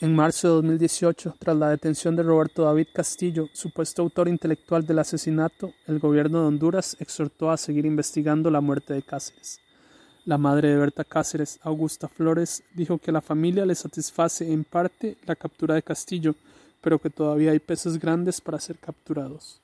En marzo de 2018, tras la detención de Roberto David Castillo, supuesto autor intelectual del asesinato, el gobierno de Honduras exhortó a seguir investigando la muerte de Cáceres. La madre de Berta Cáceres, Augusta Flores, dijo que la familia le satisface en parte la captura de Castillo, pero que todavía hay peces grandes para ser capturados.